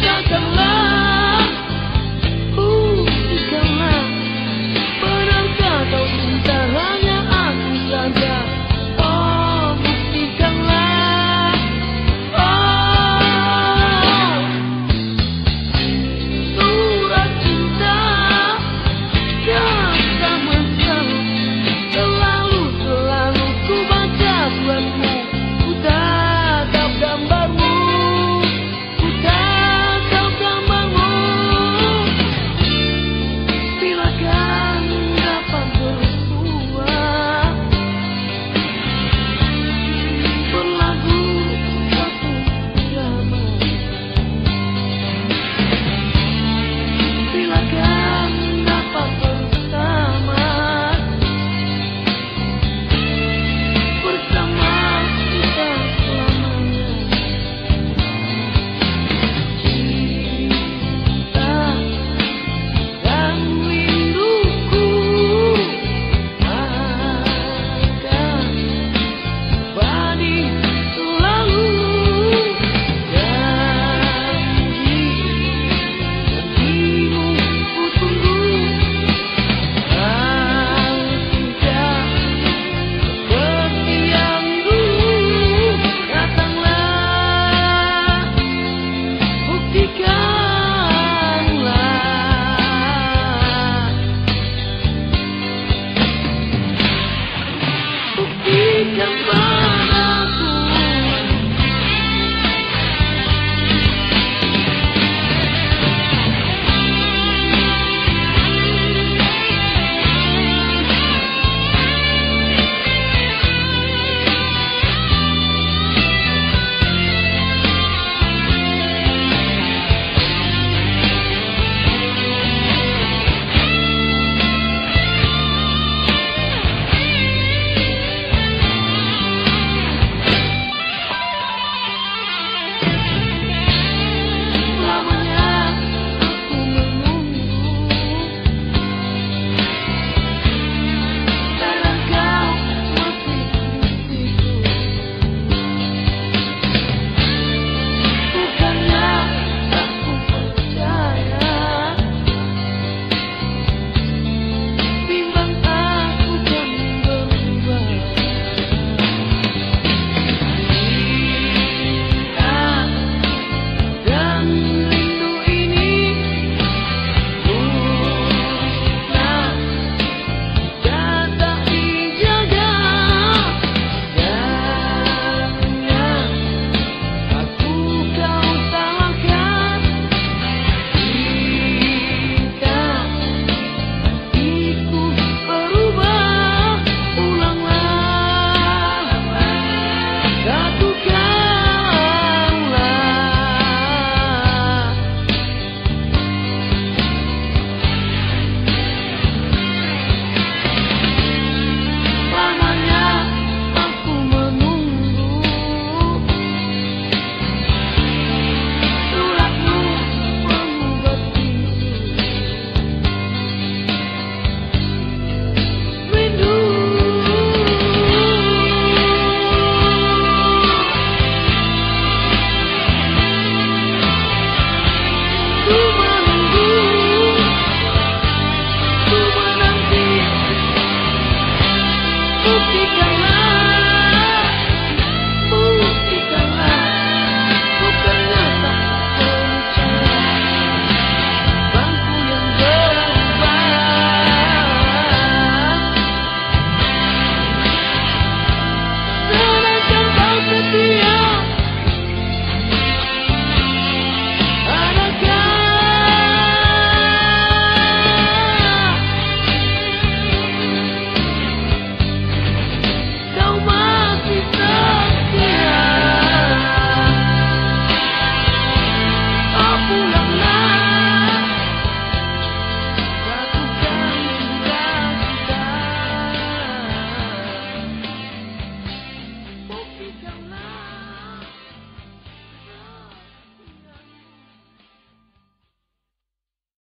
Abundance of love. Because